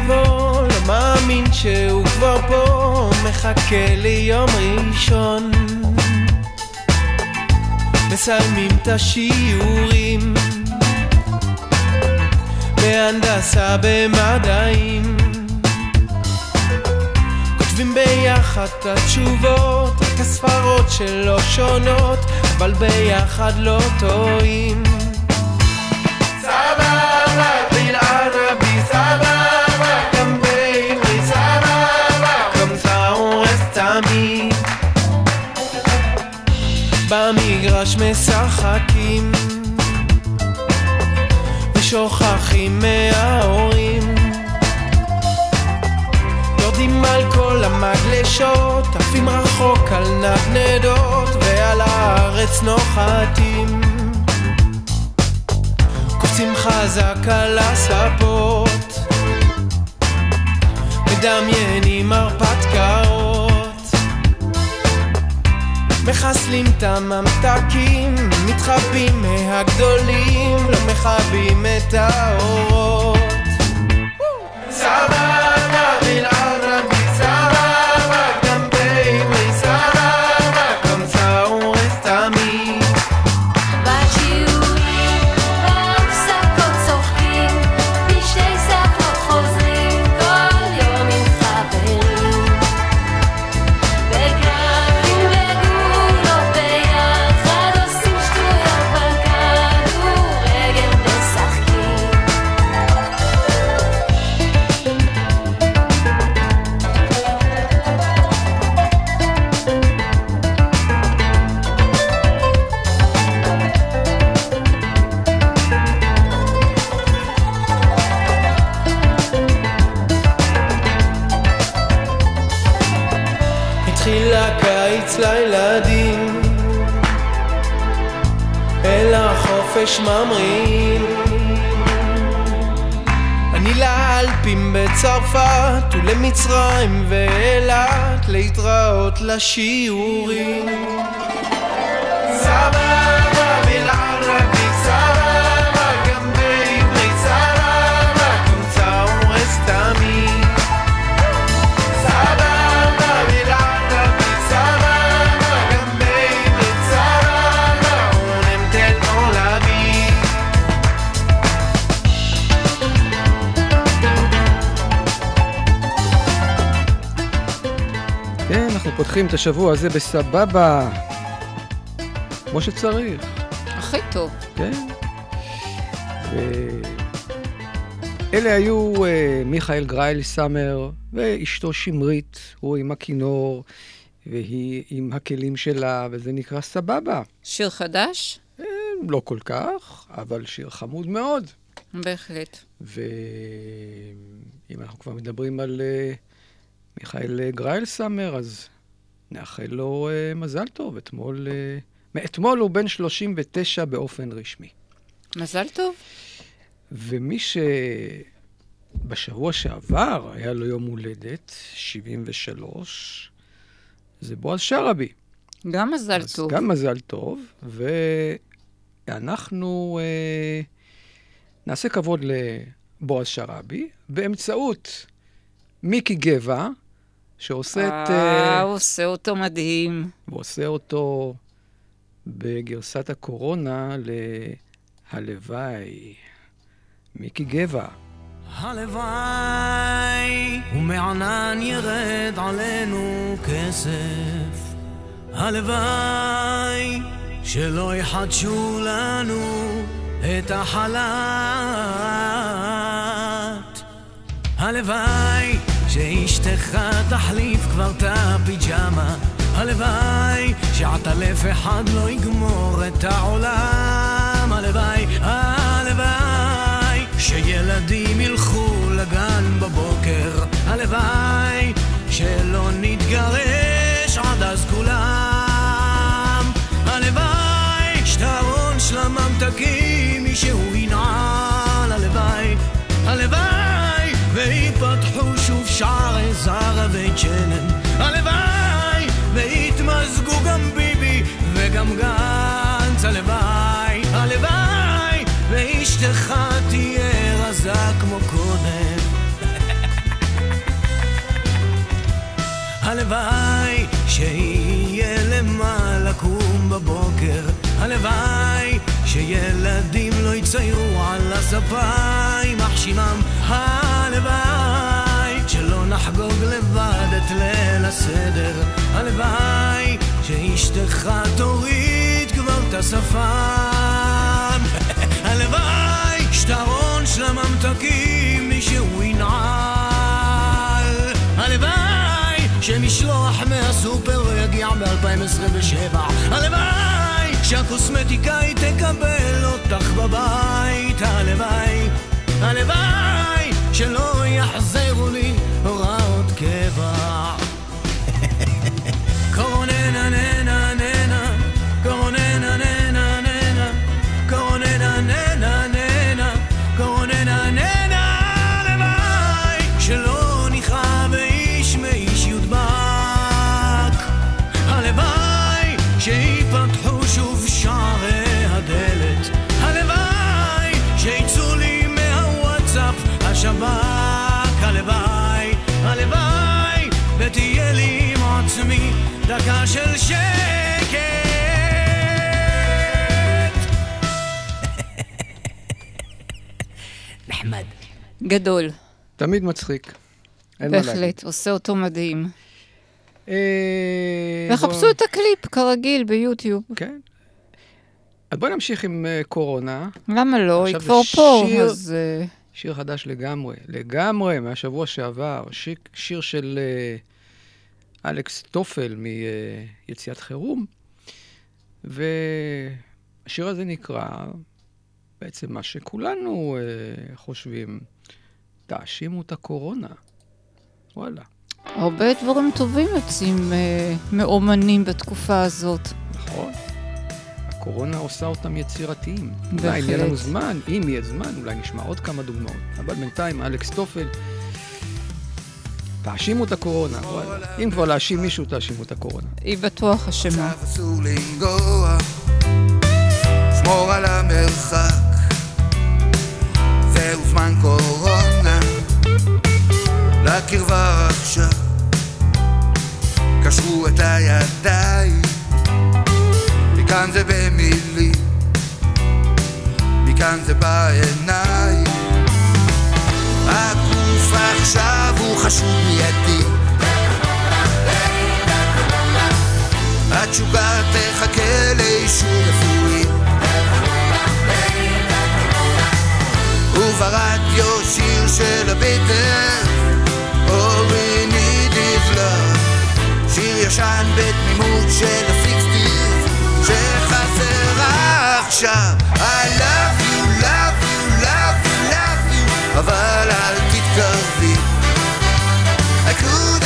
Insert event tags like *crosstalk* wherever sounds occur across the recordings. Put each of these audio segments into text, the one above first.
אם יבוא, לא מאמין שהוא כבר פה מחכה לי יום ראשון מסיימים את השיעורים בהנדסה במדעים כותבים ביחד את התשובות, רק הספרות שלו שונות, אבל ביחד לא טועים. במגרש משחקים ושוכחים מההורים יורדים על כל המגלשות, עפים רחוק על נדנדות, ועל הארץ נוחתים. קופצים חזק על הספות, מדמיינים הרפתקאות. מחסלים את הממתקים, מתחבאים מהגדולים, לא מכבים את האורות. סבבה, ממריאים. אני לאלפים בצרפת ולמצרים ואילת להתראות לשיעורים. פותחים את השבוע הזה בסבבה. כמו שצריך, הכי טוב. כן. ו- אלה היו אה, מיכאל גרייל סאמר ואשתו שמרית, הוא עם הכינור והיא עם הכלים שלה, וזה נקרא סבבה. שיר חדש? אה, לא כל כך, אבל שיר חמוד מאוד. בהחלט. ואם אנחנו כבר מדברים על uh, מיכאל אה, גרייל סאמר, אז נאחל לו uh, מזל טוב. אתמול, uh, מאתמול הוא בן 39 באופן רשמי. מזל טוב. ומי שבשבוע שעבר היה לו יום הולדת, 73, זה בועז שראבי. גם מזל אז טוב. גם מזל טוב, ואנחנו אה, נעשה כבוד לבועז שראבי באמצעות מיקי גבע, שעושה את... אה, אה, הוא עושה אותו מדהים. הוא עושה אותו בגרסת הקורונה ל"הלוואי". מיקי גבע. הלוואי ומענן ירד עלינו כסף הלוואי שלא יחדשו לנו את החל"ת הלוואי שאשתך תחליף כבר את הפיג'מה. הלוואי שעטלף אחד לא יגמור את העולם. הלוואי, הלוואי שילדים ילכו לגן בבוקר. הלוואי שלא נתגרש עד אז כולם. הלוואי שטרון של הממתקים מישהו ינעל. שערי זרה וג'נן. הלוואי ויתמזגו גם ביבי וגם גנץ. הלוואי, הלוואי ואשתך תהיה רזה כמו קודם. הלוואי שיהיה למה לקום בבוקר הלוואי שילדים לא יציירו על הספה יימח שמם הלוואי שלא נחגוג לבד את ליל הסדר. הלוואי שאשתך תוריד כבר את השפם *laughs* הלוואי שטרון של הממתקים מישהו ינעל. הלוואי שמשלוח מהסופר יגיע ב-2027 הלוואי שהקוסמטיקאי תקבל אותך בבית. הלוואי, הלוואי שלא יחזרו לי give up. של שקט נחמד גדול, תמיד מצחיק. אין מה להגיד. בהחלט, עושה אותו מדהים. אה, וחפשו בוא- את הקליפ, כרגיל, ביוטיוב. כן. אז בואי נמשיך עם אה, קורונה. למה לא? היא עכשיו כבר פה, שיר- אז... אה, שיר חדש לגמרי, לגמרי, מהשבוע שעבר. שיר, שיר של אה, אלכס טופל מיציאת חירום. והשיר הזה נקרא בעצם מה שכולנו אה, חושבים, תאשימו את הקורונה. וואלה, הרבה דברים טובים יוצאים אה, מאומנים בתקופה הזאת. נכון? הקורונה עושה אותם יצירתיים. בהחלט. אולי יהיה לנו זמן, אם יהיה זמן, אולי נשמע עוד כמה דוגמאות. אבל בינתיים, אלכס טופל, תאשימו את הקורונה. אם כבר להאשים מישהו, תאשימו את הקורונה. היא בטוח אשמה. עכשיו אסור לנגוע, שמור על המרחק. זהו זמן קורונה, לקרבה עכשיו. קשרו את הידיים, מכאן זה במילים, מכאן זה בעיניים. עכשיו הוא חשוב מיידי. התשוקה תחכה לאישור רפואי. וברדיו שיר של הביטר All we need is love שיר ישן בתמימות של הסיקסטיז שחסר עכשיו. I love you, love you, love you, love you אבל אל תתקרבי could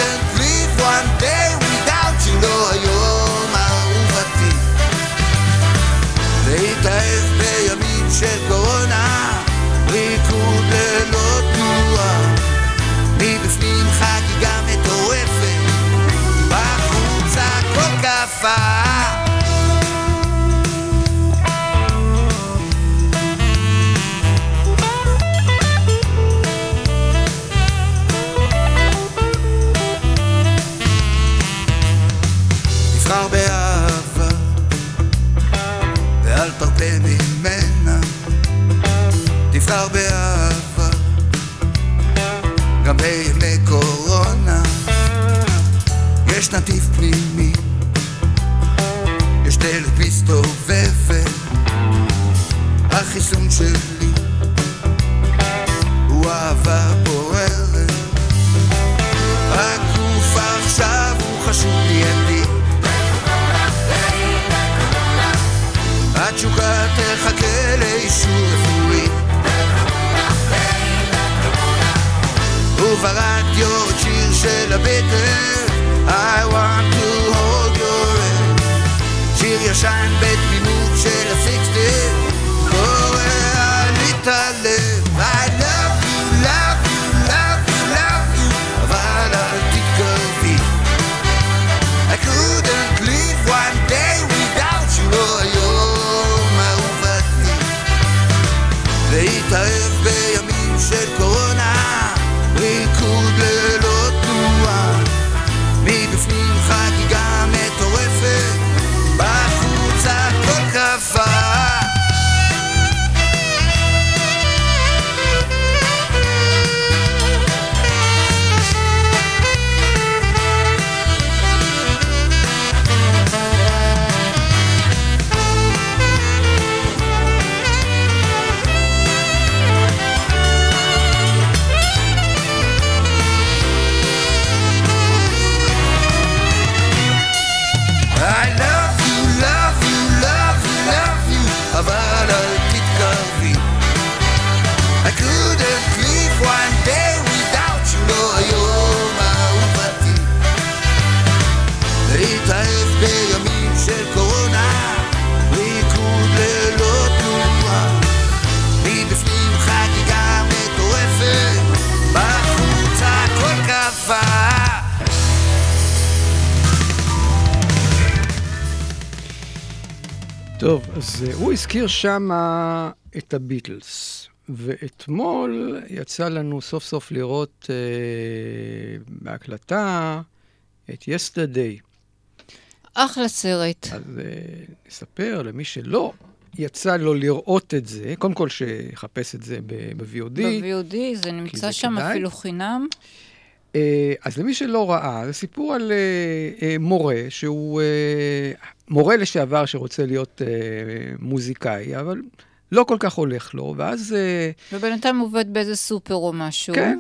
טוב, אז אה, הוא הזכיר שם את הביטלס, ואתמול יצא לנו סוף סוף לראות אה, בהקלטה את יסטרדי. אחלה סרט. אז אה, נספר למי שלא יצא לו לראות את זה, קודם כל שיחפש את זה ב-VOD. ב-VOD זה נמצא זה שם כדאי. אפילו חינם. אה, אז למי שלא ראה, זה סיפור על אה, אה, מורה שהוא מורה לשעבר שרוצה להיות מוזיקאי, אבל לא כל כך הולך לו, ואז... ובינתיים הוא עובד באיזה סופר או משהו. כן,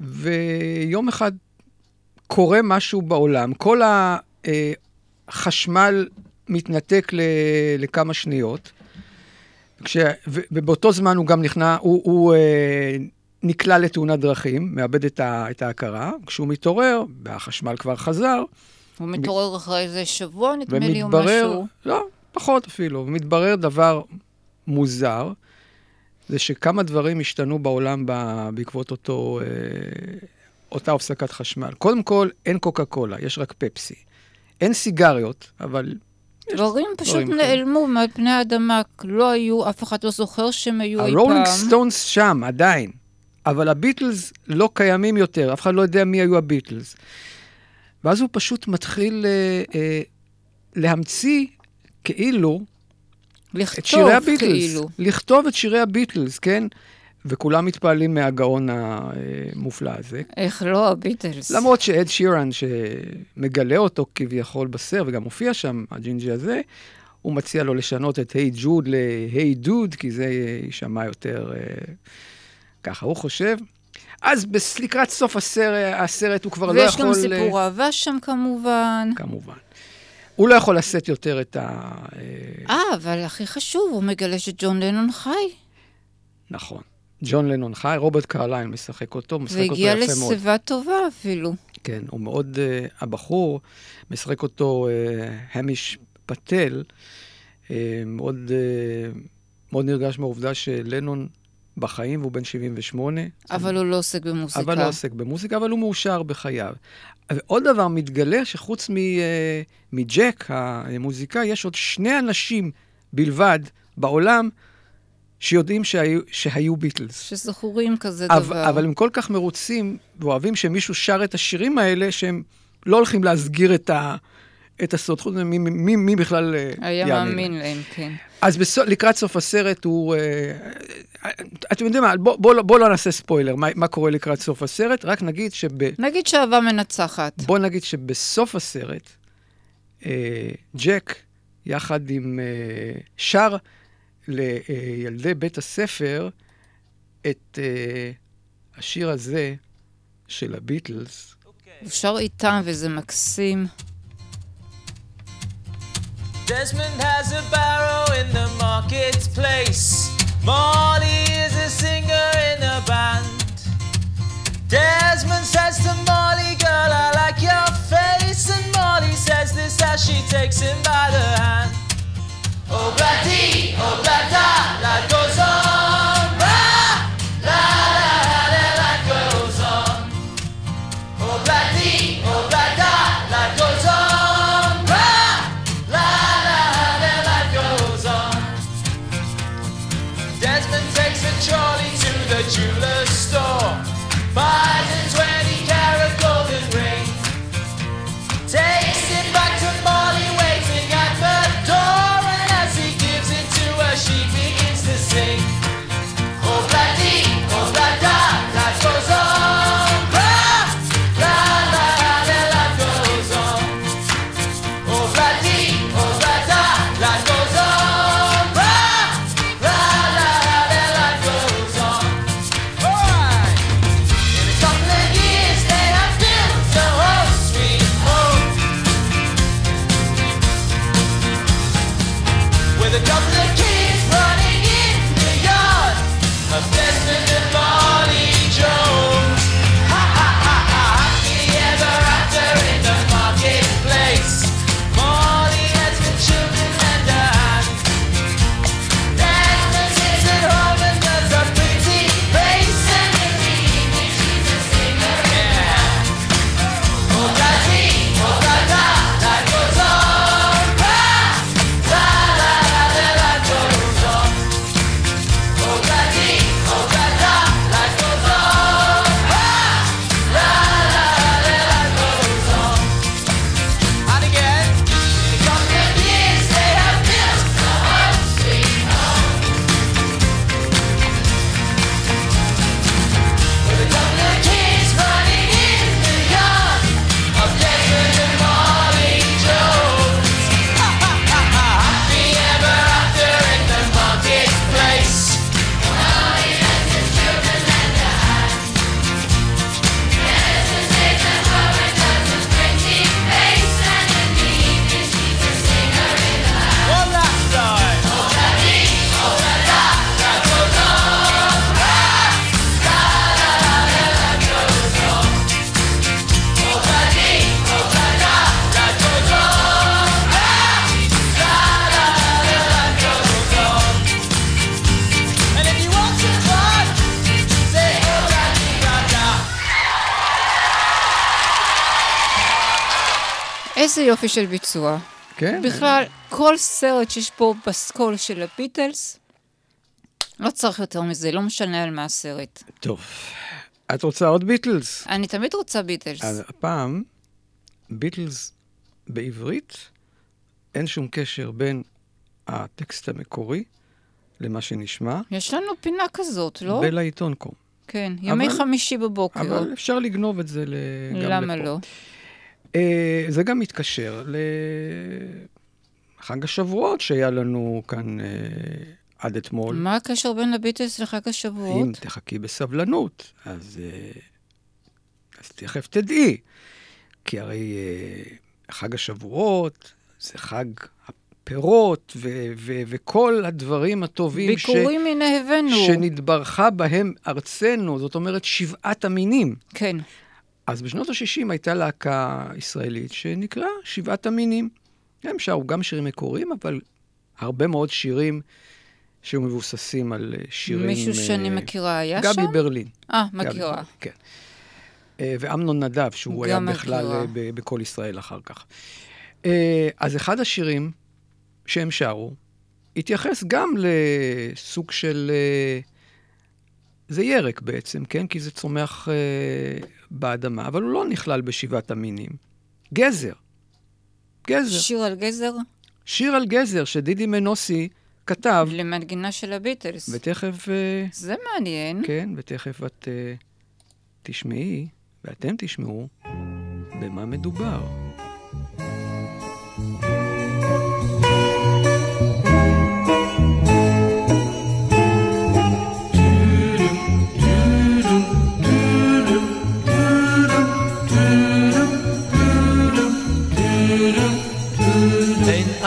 ויום אחד קורה משהו בעולם, כל החשמל מתנתק לכמה שניות, כש, ובאותו זמן הוא גם נכנע, הוא, הוא אה, נקלע לתאונת דרכים, מאבד את, ה, את ההכרה, כשהוא מתעורר, והחשמל כבר חזר, הוא מתעורר אחרי איזה שבוע, נדמה לי, או משהו. לא, פחות אפילו, ומתברר דבר מוזר, זה שכמה דברים השתנו בעולם ב- בעקבות אותו, אה, אותה הפסקת חשמל. קודם כל, אין קוקה קולה, יש רק פפסי. אין סיגריות, אבל דברים פשוט דברים. נעלמו מעל פני האדמה, לא היו, אף אחד לא זוכר שהם היו אי פעם. הרולינג סטונס שם, עדיין. אבל הביטלס לא קיימים יותר, אף אחד לא יודע מי היו הביטלס. ואז הוא פשוט מתחיל אה, אה, להמציא כאילו את שירי הביטלס. כאילו. לכתוב את שירי הביטלס, כן? וכולם מתפעלים מהגאון המופלא הזה. איך לא, הביטלס. למרות שאד שירן, שמגלה אותו כביכול בסרט, וגם מופיע שם, הג'ינג'י הזה, הוא מציע לו לשנות את היי ג'וד להי דוד, כי זה יישמע יותר אה, ככה, הוא חושב. אז לקראת סוף הסרט, הסרט הוא כבר לא ויש יכול... גם אה, סיפור אהבה שם כמובן. כמובן. הוא לא יכול לשאת יותר את ה... אה, אה, אבל הכי חשוב, הוא מגלה שג'ון לנון חי. נכון. ג'ון לנון חי, רוברט קרליין משחק אותו, משחק אותו והגיע יפה מאוד. לשיבה טובה אפילו. כן, הוא מאוד, uh, הבחור, משחק אותו uh, המיש פטל, uh, מאוד, uh, מאוד נרגש מהעובדה שלנון בחיים והוא בן 78. אבל הוא לא עוסק במוזיקה. אבל לא עוסק במוזיקה, אבל הוא מאושר בחייו. ועוד דבר, מתגלה שחוץ מ, uh, מג'ק, המוזיקאי, יש עוד שני אנשים בלבד בעולם שיודעים שהיו, שהיו ביטלס. שזכורים כזה אבל, דבר. אבל הם כל כך מרוצים ואוהבים שמישהו שר את השירים האלה, שהם לא הולכים להסגיר את, ה, את הסוד. חוץ מי, מי, מי בכלל אה, היה יאמין מאמין להם. כן. אז בסוף, לקראת סוף הסרט הוא... אה, אתם יודעים מה, בואו בוא, לא- בוא לא נעשה ספוילר, מה, מה קורה לקראת סוף הסרט, רק נגיד שב... נגיד שאהבה מנצחת. בוא נגיד שבסוף הסרט, אה, ג'ק, יחד עם אה, שר לילדי בית הספר את אה, השיר הזה של הביטלס, הוא שר איתם וזה מקסים. Desmond has a barrow in the marketplace. Molly is a singer in the band. Desmond says to Molly, girl, I like your face. And Molly says this as she takes him by the hand. Oh, bloody, oh, blada, life goes on. יופי של ביצוע. כן. בכלל, כל סרט שיש פה פסקול של הביטלס, לא צריך יותר מזה, לא משנה על מה הסרט. טוב. את רוצה עוד ביטלס? אני תמיד רוצה ביטלס. אז הפעם, ביטלס בעברית, אין שום קשר בין הטקסט המקורי למה שנשמע, יש לנו פינה כזאת, לא? ולעיתון קום. כן, ימי אבל- חמישי בבוקר. אבל אפשר לגנוב את זה גם לפה. למה לא? אה, זה גם מתקשר לחג השבועות שהיה לנו כאן אה, עד אתמול. מה הקשר בין הביטלס לחג השבועות? אם תחכי בסבלנות, אז, אה, אז תכף תדעי. כי הרי חג השבועות זה חג הפירות ו- ו- וכל הדברים הטובים ש- ביקורים הנה הבאנו. שנתברכה בהם ארצנו, זאת אומרת שבעת המינים. כן. אז בשנות ה-60 הייתה להקה ישראלית שנקראה שבעת המינים. הם שרו גם שירים מקוריים, אבל הרבה מאוד שירים שהיו מבוססים על אה, שירים... מישהו שאני אה, מכירה היה שם? גבי ברלין. אה, גבי מכירה. ברלין, כן. אה, ואמנון נדב, שהוא היה בכלל. אה, ב- בכל ישראל אחר כך. אה, אז אחד השירים שהם שרו, התייחס גם לסוג של... אה, זה ירק בעצם, כן? כי זה צומח אה, באדמה, אבל הוא לא נכלל בשבעת המינים. גזר. גזר. שיר על גזר? שיר על גזר שדידי מנוסי כתב, למנגינה של הביטלס. ותכף... אה, זה מעניין. כן, ותכף את uh, תשמעי, ואתם תשמעו, במה מדובר.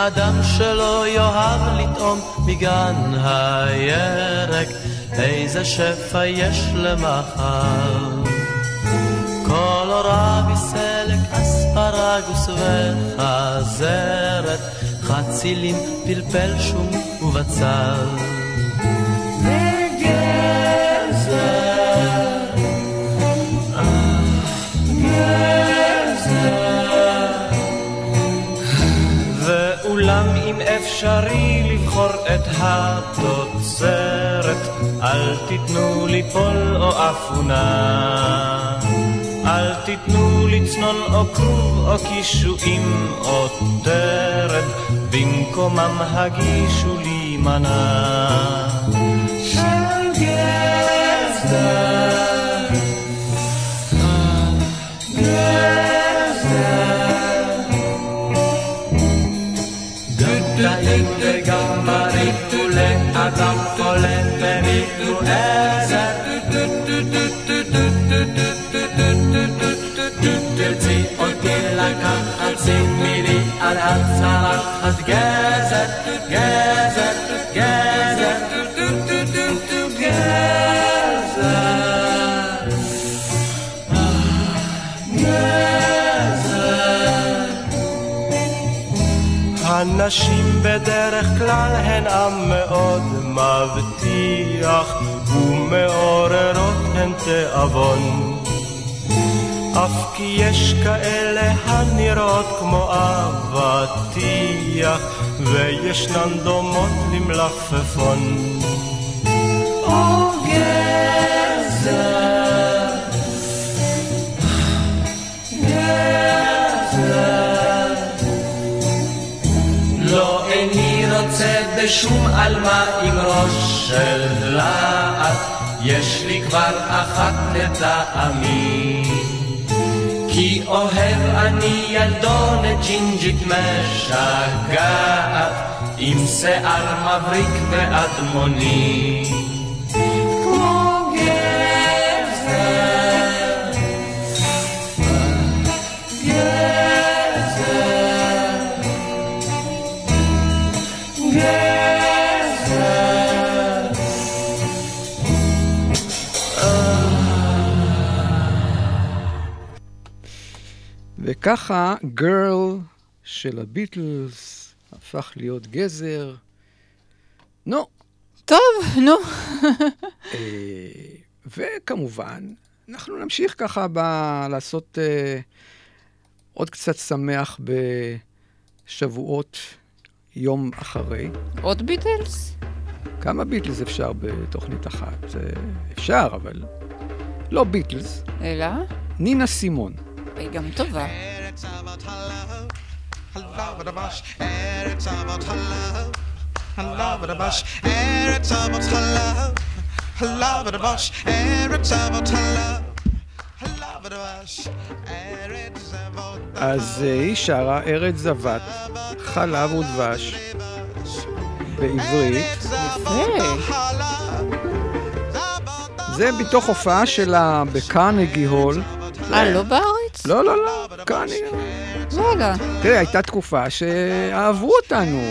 אדם שלא יאהב לטעום מגן הירק, איזה שפע יש למחר. קולורבי, סלק, אספרגוס וחזרת, חצילים, פלפל שום ובצל. אפשרי לבחור את התוצרת, אל תיתנו לי פול או אפונה. אל תיתנו לי צנון או כרוב או קישואים או טרד, במקומם הגישו לי מנה. של גזר הצלחת גזר, גזר, גזר, הנשים בדרך כלל הן עם מאוד מבטיח ומעוררות הן תיאבון אף כי יש כאלה הנראות כמו אבטיח וישנן דומות למלפפון או גזר גזר לא איני רוצה בשום עלמה עם ראש של להט, יש לי כבר אחת לטעמי. כי אוהב אני ילדונת ג'ינג'ית משגעת, עם שיער מבריק ואדמוני. וככה גרל של הביטלס הפך להיות גזר. נו. טוב, נו. אה, וכמובן, אנחנו נמשיך ככה ב- לעשות אה, עוד קצת שמח בשבועות יום אחרי. עוד ביטלס? כמה ביטלס אפשר בתוכנית אחת? אה, אפשר, אבל לא ביטלס. אלא? נינה סימון. היא גם טובה. אז אה, היא שרה ארץ זבת, חלב ודבש, בעברית. זה מתוך הופעה שלה בקרנגי הול. אה, לא בארץ? לא, לא, לא, קרנגי. וואלה. תראה, הייתה תקופה שאהבו אותנו,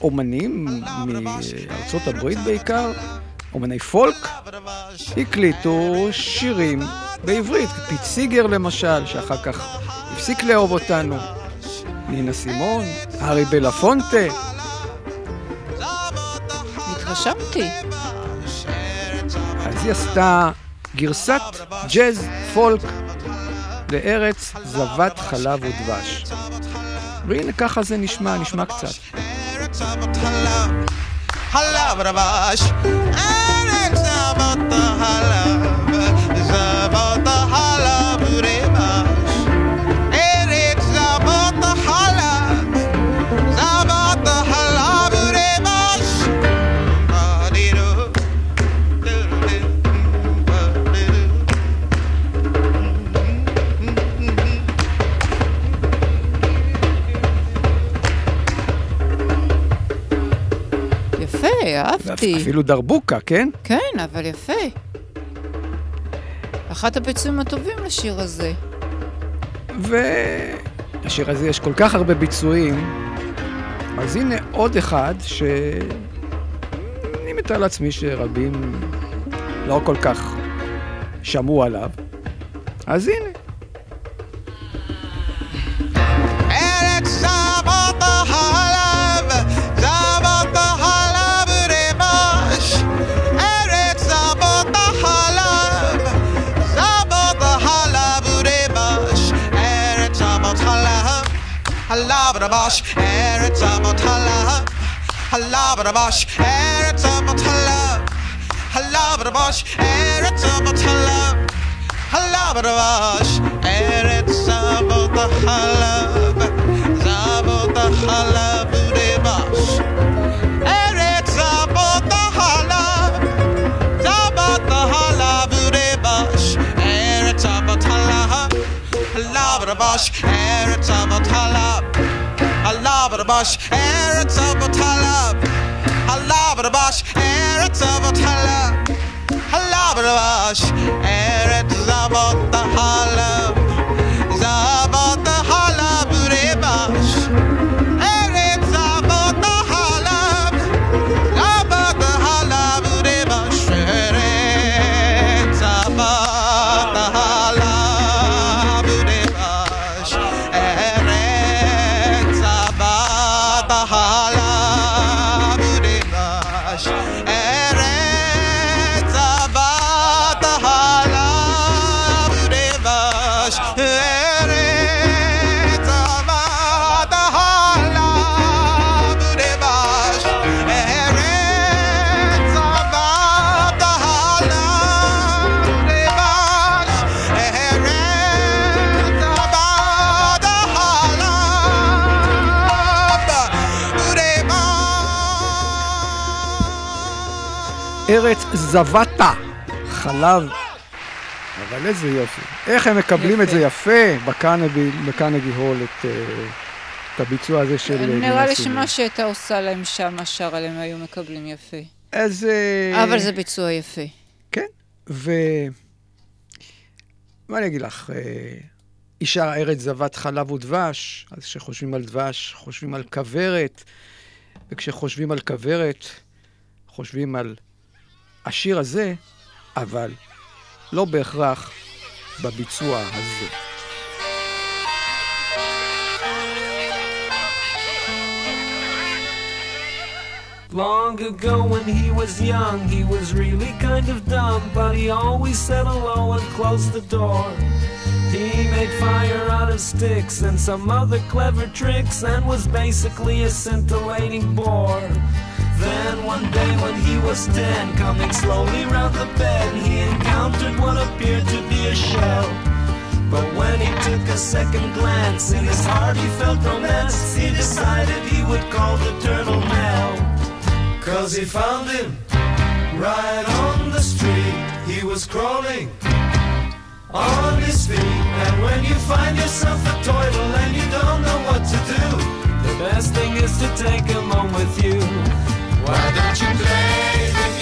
ואומנים מארצות הברית בעיקר, אומני פולק, הקליטו שירים בעברית. פיט סיגר למשל, שאחר כך הפסיק לאהוב אותנו, נינה סימון, הארי בלפונטה. התרשמתי. אז היא עשתה גרסת ג'אז פולק לארץ זבת חלב ודבש. והנה ככה זה נשמע, נשמע קצת. חלב דבש, ארץ זבת החלב, אהבתי. אפילו דרבוקה, כן? כן, אבל יפה. אחת הביצועים הטובים לשיר הזה. ולשיר הזה יש כל כך הרבה ביצועים, אז הנה עוד אחד שאני מתאר לעצמי שרבים לא כל כך שמעו עליו. אז הנה. חלב רמש. ארץ זבת חלב, חלב רמש. ארץ זבת חלב, חלב רבש, ארץ זבתה, חלב. אבל איזה יופי. איך הם מקבלים את. זה יפה בקנבי, בקנבי הול, את, אה, את הביצוע הזה של... אה, נראה לי. שמה שהייתה עושה להם שם, השאר עליהם היו מקבלים יפה. אז... אה, אבל זה ביצוע יפה. כן, ו... מה אני אגיד לך? אישה ארץ זבת חלב ודבש, אז כשחושבים על דבש, חושבים על כוורת, וכשחושבים על כוורת, חושבים על השיר הזה, אבל לא בהכרח בביצוע הזה. Long ago when he was young, he was really kind of dumb, but he always said hello and closed the door. He made fire out of sticks and some other clever tricks and was basically a scintillating bore. Then one day when he was ten, coming slowly round the bed, he encountered what appeared to be a shell. But when he took a second glance, in his heart he felt romance. He decided he would call the turtle Nell. Cause he found him right on the street. He was crawling on his feet. And when you find yourself a turtle and you don't know what to do, the best thing is to take him home with you. Why don't you play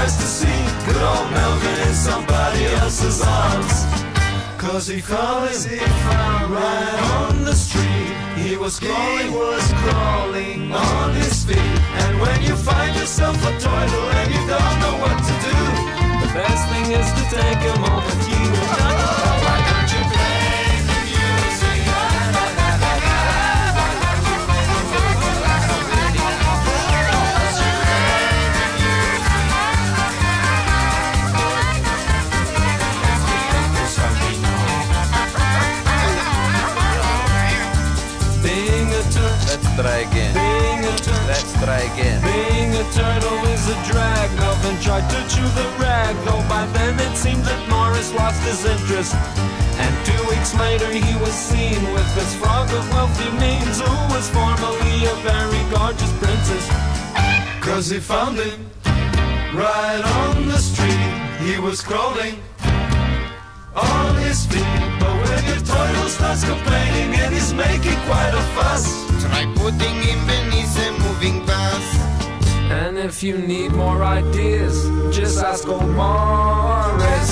surprised to see good old Melvin in somebody else's arms. Cause he found him right on the street. He was crawling, he was crawling on his feet. And when you find yourself a turtle and you don't know what to do, the best thing is to take him home with you. Try again. Being a turtle is a drag. Melvin tried to chew the rag, though by then it seemed that Morris lost his interest. And two weeks later he was seen with this frog of wealthy means, who was formerly a very gorgeous princess. Cause he found him right on the street. He was crawling on his feet. But when your turtle starts complaining and he's making quite a fuss, try putting him beneath a moving bus. And if you need more ideas, just ask old Morris.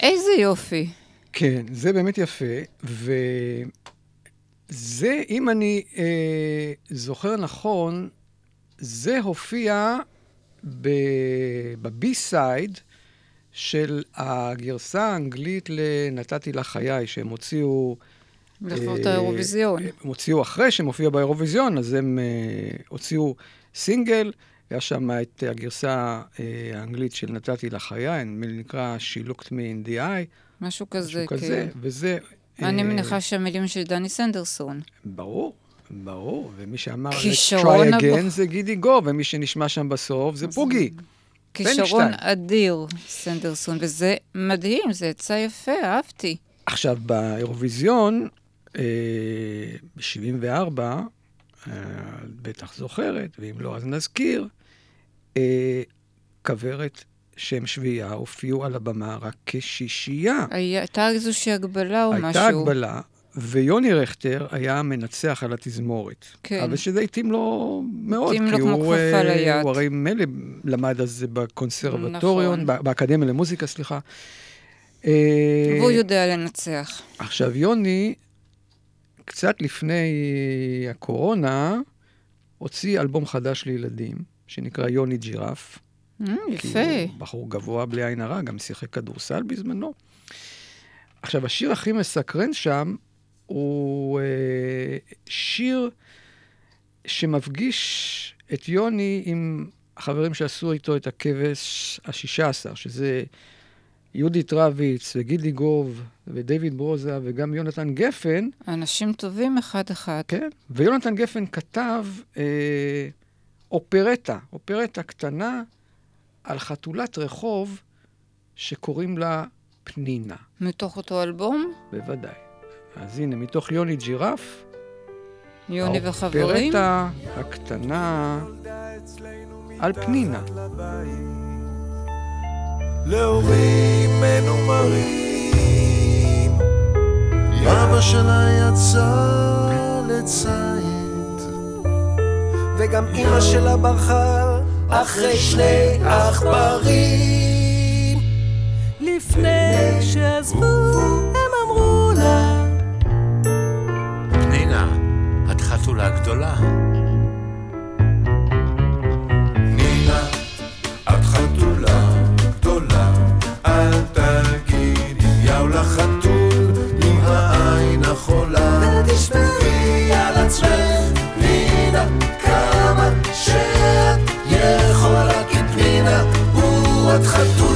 איזה יופי. כן, זה באמת יפה, וזה, אם אני אה, זוכר נכון, זה הופיע בבי-סייד של הגרסה האנגלית ל"נתתי לך חיי", שהם הוציאו... לכבוד אה, האירוויזיון. הם הוציאו אחרי שהם הופיעו באירוויזיון, אז הם אה, הוציאו סינגל, היה שם את הגרסה אה, האנגלית של נתתי לך חיי, נקרא She looked me in the eye. משהו כזה, משהו כזה, כן. וזה... אני אה, מניחה שהמילים של דני סנדרסון. ברור, ברור, ומי שאמר Let's כישרון try הבח- זה גידי גו, ומי שנשמע שם בסוף זה פוגי. כישרון. אדיר, סנדרסון, וזה מדהים, זה יצא יפה, אהבתי. עכשיו, באירוויזיון, אה, ב-74, אה, בטח זוכרת, ואם לא, אז נזכיר, אה, כוורת שם שביעייה הופיעו על הבמה רק כשישייה. הייתה איזושהי הגבלה או משהו. הייתה הגבלה, ויוני רכטר היה המנצח על התזמורת. כן. אבל שזה התאים לו מאוד, התאים לו כי כמו הוא, כפפה אה, ליד. הוא הרי מילא למד אז זה בקונסרבטוריון, נכון. באקדמיה למוזיקה, סליחה. אה, והוא יודע לנצח. עכשיו, יוני, קצת לפני הקורונה, הוציא אלבום חדש לילדים, שנקרא יוני ג'ירף. Mm, כי יפה. הוא בחור גבוה בלי עין הרע, גם שיחק כדורסל בזמנו. עכשיו, השיר הכי מסקרן שם הוא אה, שיר שמפגיש את יוני עם החברים שעשו איתו את הכבש השישה עשר, שזה יהודית רביץ וגידי גוב ודייוויד ברוזה וגם יונתן גפן. אנשים טובים אחד-אחד. כן, ויונתן גפן כתב אה, אופרטה, אופרטה קטנה על חתולת רחוב שקוראים לה פנינה. מתוך אותו אלבום, בוודאי. אז הנה, מתוך יוני ג'ירף, יוני וחברים. האופרטה הקטנה על פנינה. להורים מנומרים. אבא שלה יצא לציד, וגם אמא שלה ברחה אחרי שני עכברים. לפני שעזבו, חתולה גדולה. נינה, את חתולה גדולה, אל תגידי יאו לחתול עם העין החולה. ותשמרי על עצמך, פנינה, כמה שאת יכולה, כי פנינה, הוא את חתולה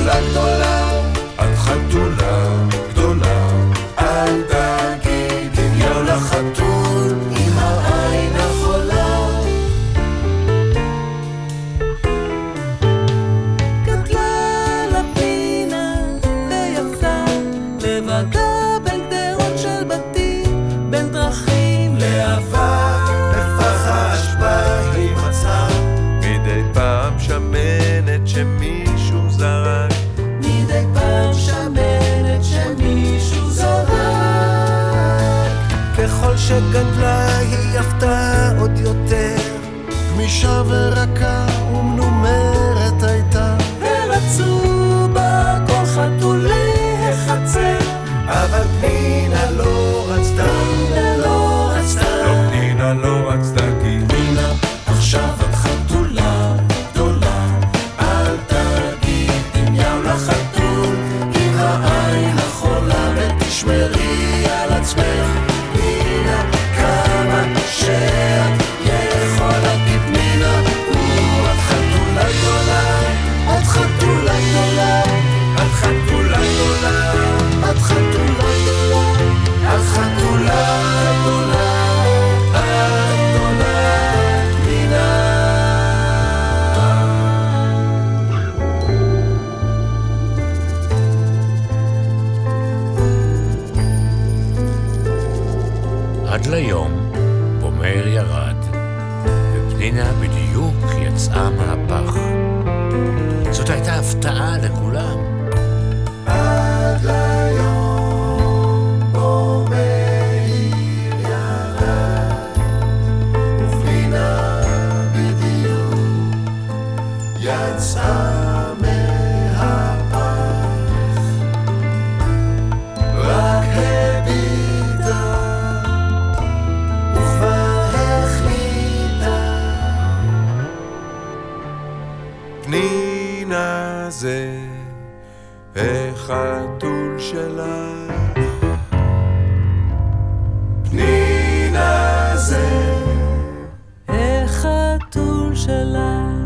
שלך.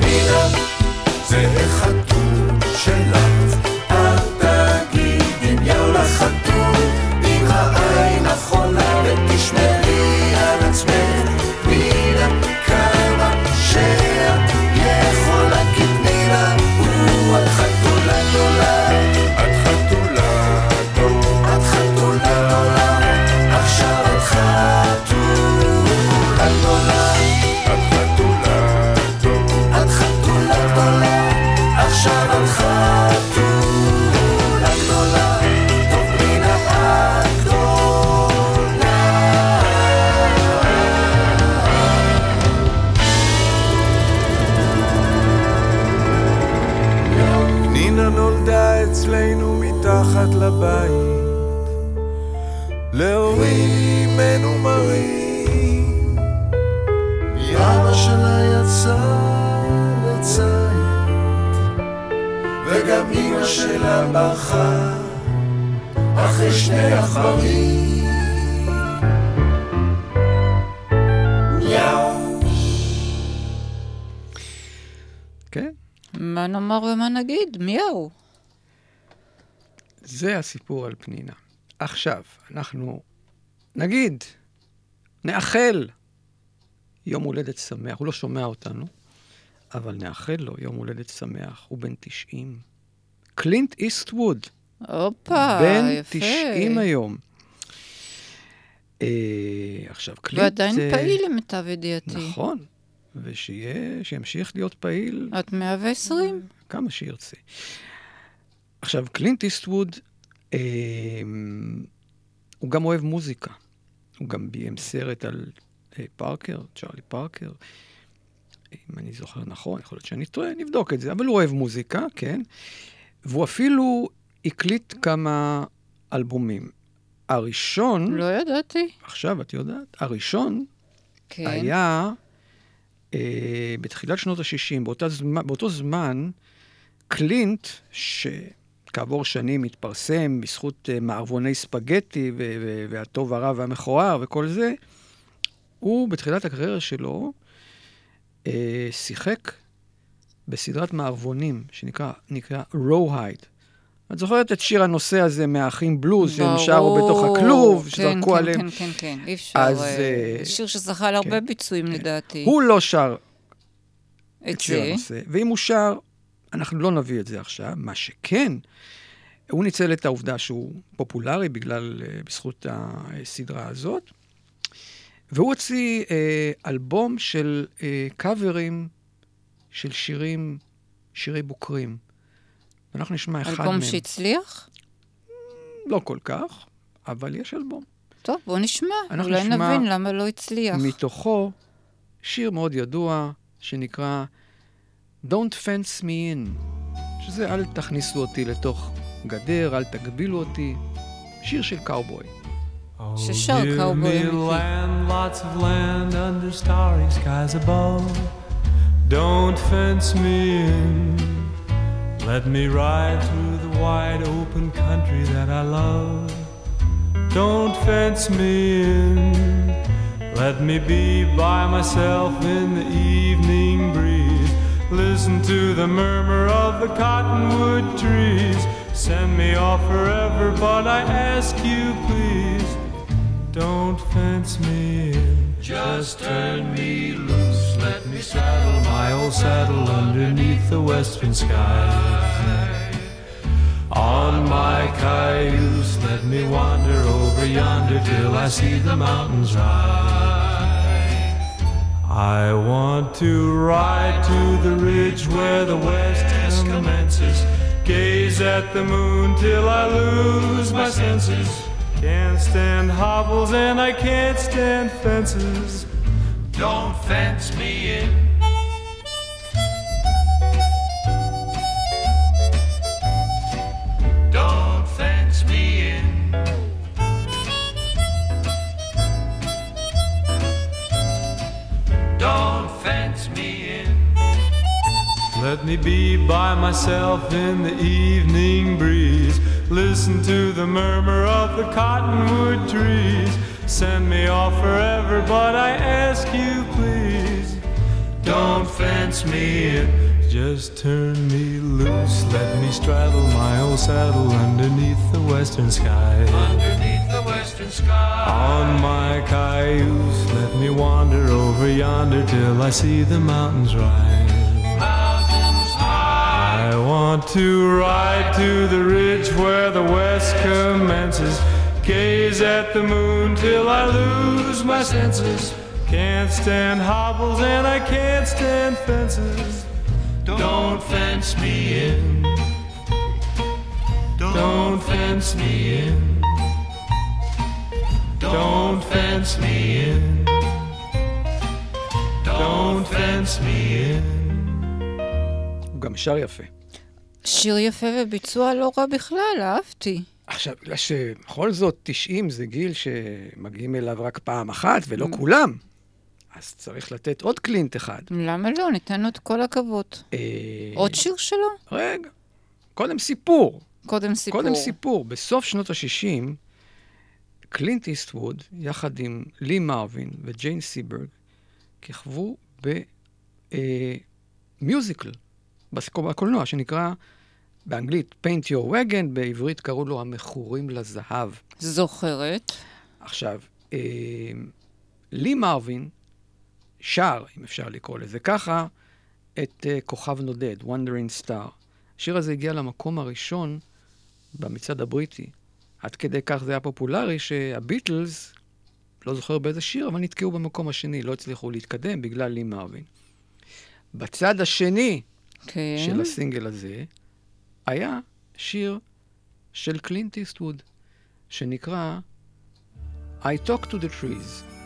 פנינה זה החתול הסיפור על פנינה. עכשיו, אנחנו נגיד, נאחל יום הולדת שמח. הוא לא שומע אותנו, אבל נאחל לו יום הולדת שמח. הוא בן 90. קלינט איסטווד, הופה, בן יפה. 90 היום. אה, עכשיו, קלינט... ועדיין אה, פעיל למיטב ידיעתי. נכון, ושיהיה, שימשיך להיות פעיל את 120? כמה שירצה. עכשיו, קלינט איסטווד, הוא גם אוהב מוזיקה. הוא גם ביים סרט על אה, פארקר, צ'רלי פארקר. אם אני זוכר נכון, יכול להיות שאני טועה, נבדוק את זה, אבל הוא אוהב מוזיקה, כן? והוא אפילו הקליט כמה אלבומים. הראשון, לא ידעתי. עכשיו את יודעת, הראשון כן. היה אה, בתחילת שנות ה-60, באותה זמן, באותו זמן, קלינט, שכעבור שנים התפרסם בזכות אה, מערבוני ספגטי והטוב הרע והמכוער וכל זה, הוא בתחילת הקריירה שלו אה, שיחק בסדרת מערבונים שנקרא נקרא Rowhide. את זוכרת את שיר הנושא הזה מהאחים בלוז, שהם שרו בתוך הכלוב, כן, שזרקו כן, עליהם? כן, כן, כן, אי אפשר. אז, אה, אה, שיר שזכה להרבה ביצועים לדעתי. הוא לא שר את את שיר. הנושא, ואם הוא שר, אנחנו לא נביא את זה עכשיו. מה שכן, הוא ניצל את העובדה שהוא פופולרי בגלל, אה, בזכות הסדרה הזאת, והוא הוציא אה, אלבום של אה, קאברים של שירים, שירי בוקרים. ואנחנו נשמע אחד מהם. אלבום שהצליח? לא כל כך, אבל יש אלבום. טוב, בוא נשמע. אולי נשמע נבין למה לא הצליח. מתוכו שיר מאוד ידוע שנקרא Don't Fence Me In, שזה אל תכניסו אותי לתוך גדר, אל תגבילו אותי, שיר של קאובוי. ששר Give קאובוי me אמיתי. land, lots of land under starry skies above. Don't fence me in. Let me ride through the wide open country that I love. Don't fence me in. Let me be by myself in the evening breeze. Listen to the murmur of the cottonwood trees. Send me off forever, but I ask you, please. Don't fence me in. Just turn me loose. Let me saddle my old saddle underneath the western skies. On my cayuse, let me wander over yonder till I see the mountains rise. I want to ride to the ridge where the west commences. Gaze at the moon till I lose my senses. Can't stand hobbles and I can't stand fences. Don't fence me in. Don't fence me in. Let me be by myself in the evening breeze. Listen to the murmur of the cottonwood trees. Send me off forever, but I ask you, please. Don't fence me in. Just turn me loose. Let me straddle my old saddle underneath the western sky. Underneath the western sky. On my cayuse, let me wander over yonder till I see the mountains rise. Mountains high. I want to ride to the ridge where the west commences. Gaze at the moon till I lose my senses. Can't stand hobbles and I can't stand fences. Don't fence me in. Don't fence me in. Don't fence me in. Don't fence me in. הוא גם שר יפה. שיר יפה וביצוע לא רע בכלל, אהבתי. עכשיו, בגלל שבכל זאת 90 זה גיל שמגיעים אליו רק פעם אחת, ולא כולם, אז צריך לתת עוד קלינט אחד. למה לא? ניתן לו את כל הכבוד. אה, עוד שיר שלו? רגע, קודם סיפור. קודם סיפור. קודם סיפור. בסוף שנות ה-60, קלינט איסטווד, יחד עם לי מרווין וג'יין סיברג, כיכבו במיוזיקל, בקולנוע, שנקרא באנגלית Paint Your Wagon, בעברית קראו לו המכורים לזהב. זוכרת. עכשיו, אה, לי מרווין שר, אם אפשר לקרוא לזה ככה, את אה, כוכב נודד, Wandering Star. השיר הזה הגיע למקום הראשון במצעד הבריטי. עד כדי כך זה היה פופולרי שהביטלס, לא זוכר באיזה שיר, אבל נתקעו במקום השני, לא הצליחו להתקדם בגלל לי מרווין. בצד השני כן. של הסינגל הזה, היה שיר של קלינט איסטווד, שנקרא I Talk to the Trees.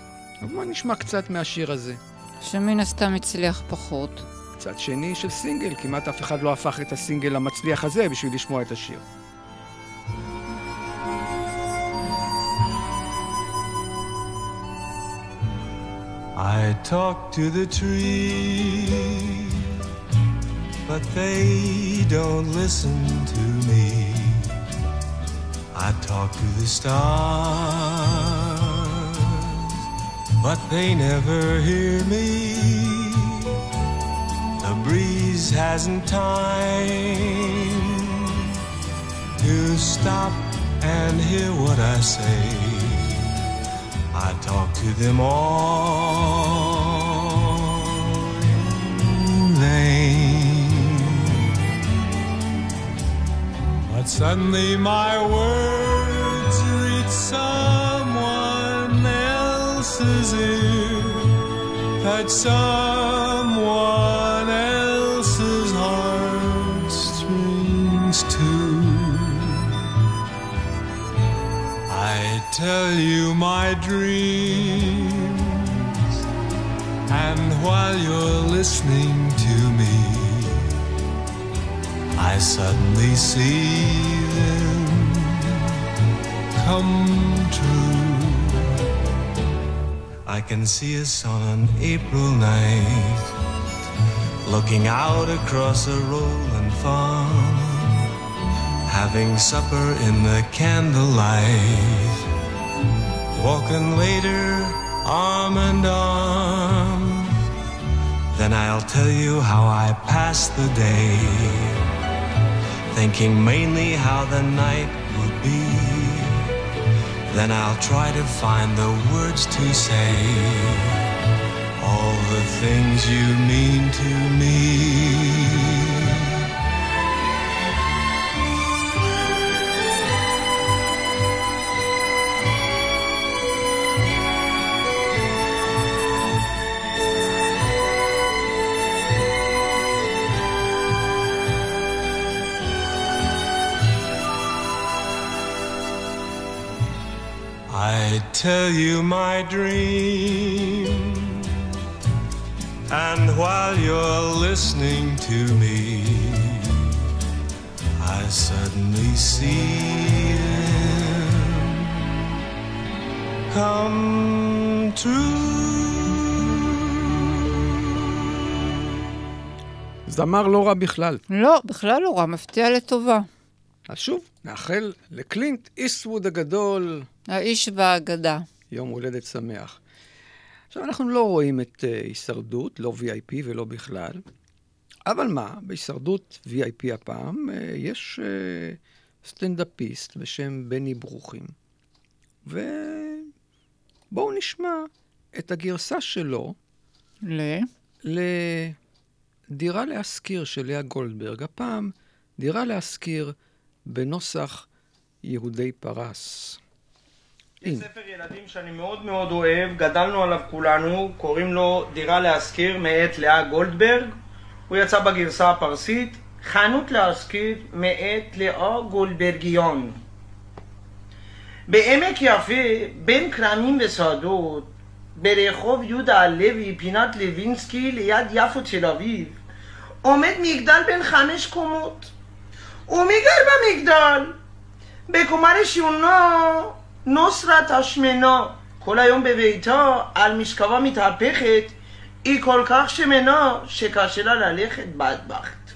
אז בואו נשמע קצת מהשיר הזה. שמן הסתם הצליח פחות. צד שני של סינגל, כמעט אף אחד לא הפך את הסינגל המצליח הזה בשביל לשמוע את השיר. I talk to the trees, but they don't listen to me. I talk to the stars, but they never hear me. The breeze hasn't time to stop and hear what I say. I talk to them all in vain. But suddenly my words reach someone else's ear, touch someone else's heartstrings too. I tell you my dreams, and while you're listening to me, I suddenly see them come true. I can see us on an April night, looking out across a rolling farm, having supper in the candlelight, walking later arm in arm. Then I'll tell you how I passed the day, thinking mainly how the night would be. Then I'll try to find the words to say all the things you mean to me. Tell you my dream, and while you're listening to me, I suddenly see them come true. זמר לא רע בכלל. לא, בכלל לא רע, מפתיע לטובה. אז שוב, נאחל לקלינט איסטווד הגדול האיש והאגדה. יום הולדת שמח. עכשיו, אנחנו לא רואים את uh, הישרדות, לא VIP ולא בכלל, אבל מה, בהישרדות VIP הפעם uh, יש uh, סטנדאפיסט בשם בני ברוכים, ובואו נשמע את הגרסה שלו ל? לדירה להשכיר של לאה גולדברג. הפעם דירה להשכיר בנוסח יהודי פרס. יש ספר ילדים שאני מאוד מאוד אוהב, גדלנו עליו כולנו, קוראים לו דירה להשכיר מאת לאה גולדברג. הוא יצא בגרסה הפרסית. חנות להשכיר מאת לאה גולדברגיון. בעמק יפה, בין כרמים ושדות, ברחוב יהודה הלוי, פינת לוינסקי, ליד יפו תל אביב, עומד מגדל בן חמש קומות. ומי גר במגדל? בקומה ראשונה נוסרת השמנה, כל היום בביתה על משכבה מתהפכת, היא כל כך שמנה שקשה לה ללכת בטבחת.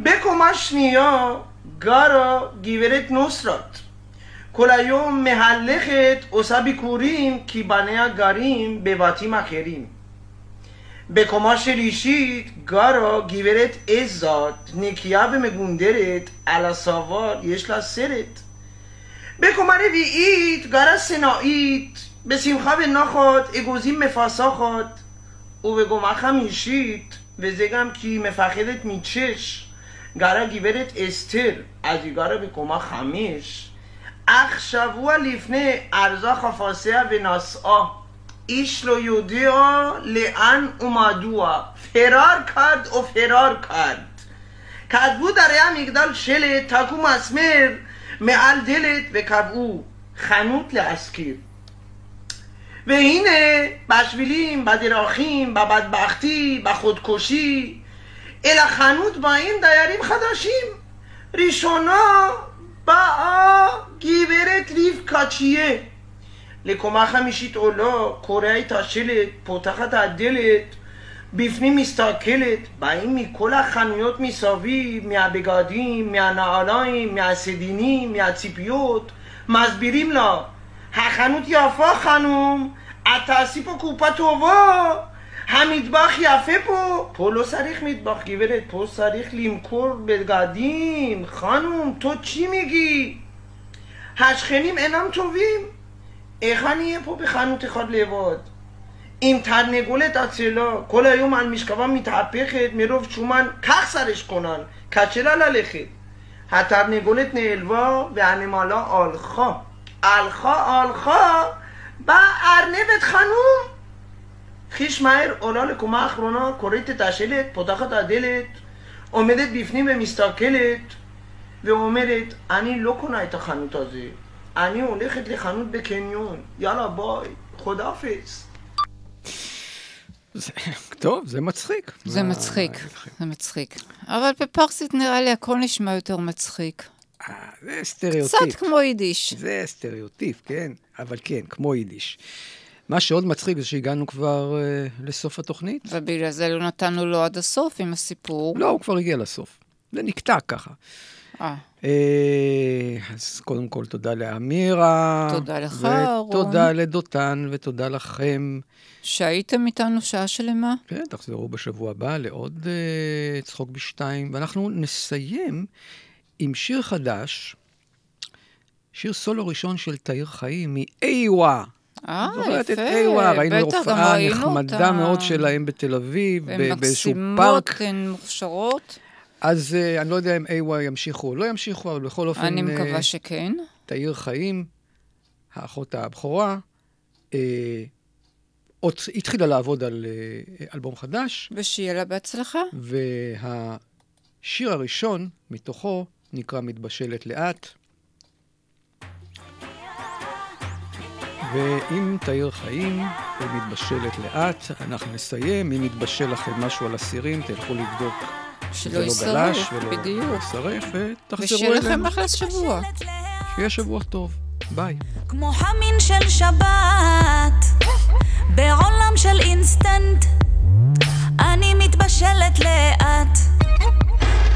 בקומה שנייה גרה גברת נוסרת. כל היום מהלכת עושה ביקורים כי בניה גרים בבתים אחרים. בקומה שלישית גרה גברת עזת, נקייה ומגונדרת, על הסבר יש לה סרט. בקומה רביעית גרה סנאית, בשמחה ונחת, אגוזים מפסחת, ובקומה חמישית, וזה גם כי היא מפחדת מצ'ש, גרה גברת אסתר, אז היא גרה בקומה חמש, אך שבוע לפני ארזה חפשיה ונסעה, איש לא יודע לאן ומדוע, פרר כרד או פרר כרד. כתבו דרי המגדל שלט, תקום מסמר, מעל דלת וקבעו חנות להשכיר. והנה בשבילים, בדרכים, בבטבחתי, בחודקושי, אל החנות באים דיירים חדשים. ראשונה באה גברת רבקצ'יה. לקומה חמישית עולה, קורע את השלט, פותחת הדלת, בפנים מסתכלת, באים מכל החנויות מסביב, מהבגדים, מהנעליים, מהסדינים, מהציפיות, מסבירים לה, החנות יפה חנום, את תעשי פה קופה טובה, המטבח יפה פה, פה לא צריך מטבח גברת, פה צריך למכור בגדים, חנום, תוצ'י מגי. השכנים אינם טובים, איך אני אהיה פה בחנות אחד לבד? עם תרנגולת עצלה, כל היום על משכבה מתהפכת מרוב שומן, כך שרש כונן, קשה לה ללכת. התרנגולת נעלבה והנמלה הלכה. הלכה, הלכה, באה ארנבת חנום. חיש מהר עולה לקומה האחרונה, קוראת את השלט, פותחת את הדלת, עומדת בפנים ומסתכלת, ואומרת, אני לא קונה את החנות הזה. אני הולכת לחנות בקניון. יאללה, ביי. خداحافظ. טוב, זה מצחיק. זה מה- מצחיק, זה מצחיק. אבל בפרסית נראה לי הכל נשמע יותר מצחיק. זה סטריאוטיפ. קצת כמו יידיש. זה סטריאוטיפ, כן, אבל כן, כמו יידיש. מה שעוד מצחיק זה שהגענו כבר אה, לסוף התוכנית. ובגלל זה לא נתנו לו עד הסוף עם הסיפור. לא, הוא כבר הגיע לסוף. זה נקטע ככה. אה. אה, אז קודם כל תודה לאמירה. תודה לך, ותודה לדותן, ותודה לכם. שהייתם איתנו שעה שלמה. כן, תחזרו בשבוע הבא לעוד uh, צחוק בשתיים, ואנחנו נסיים עם שיר חדש, שיר סולו ראשון של תאיר חיים מ-איווה. אה, זוכרת את יפה, איווה, ראינו הופעה נחמדה אותה. מאוד שלהם בתל אביב, באיזשהו הן פארק. מקסימות, הן מוכשרות. אז uh, אני לא יודע אם איווה ימשיכו או לא ימשיכו, אבל בכל אופן... אני מקווה אה, שכן. תאיר חיים, האחות הבכורה, אה, עוד התחילה לעבוד על אה, אלבום חדש. ושיהיה לה בהצלחה. והשיר הראשון מתוכו נקרא מתבשלת לאט. ועם תאיר חיים ומתבשלת לאט, אנחנו נסיים. אם יתבשל לכם משהו על אסירים, תלכו לבדוק שלא לא יישרף, ולא בדיוק. יישרף, ותחזרו ושיהיה אלינו. לכם אחלה שבוע. שיהיה שבוע טוב. ביי. כמו חמין של שבת, בעולם של אינסטנט, אני מתבשלת לאט,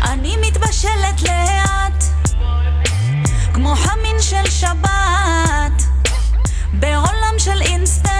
אני מתבשלת לאט, כמו חמין של שבת, בעולם של אינסטנט,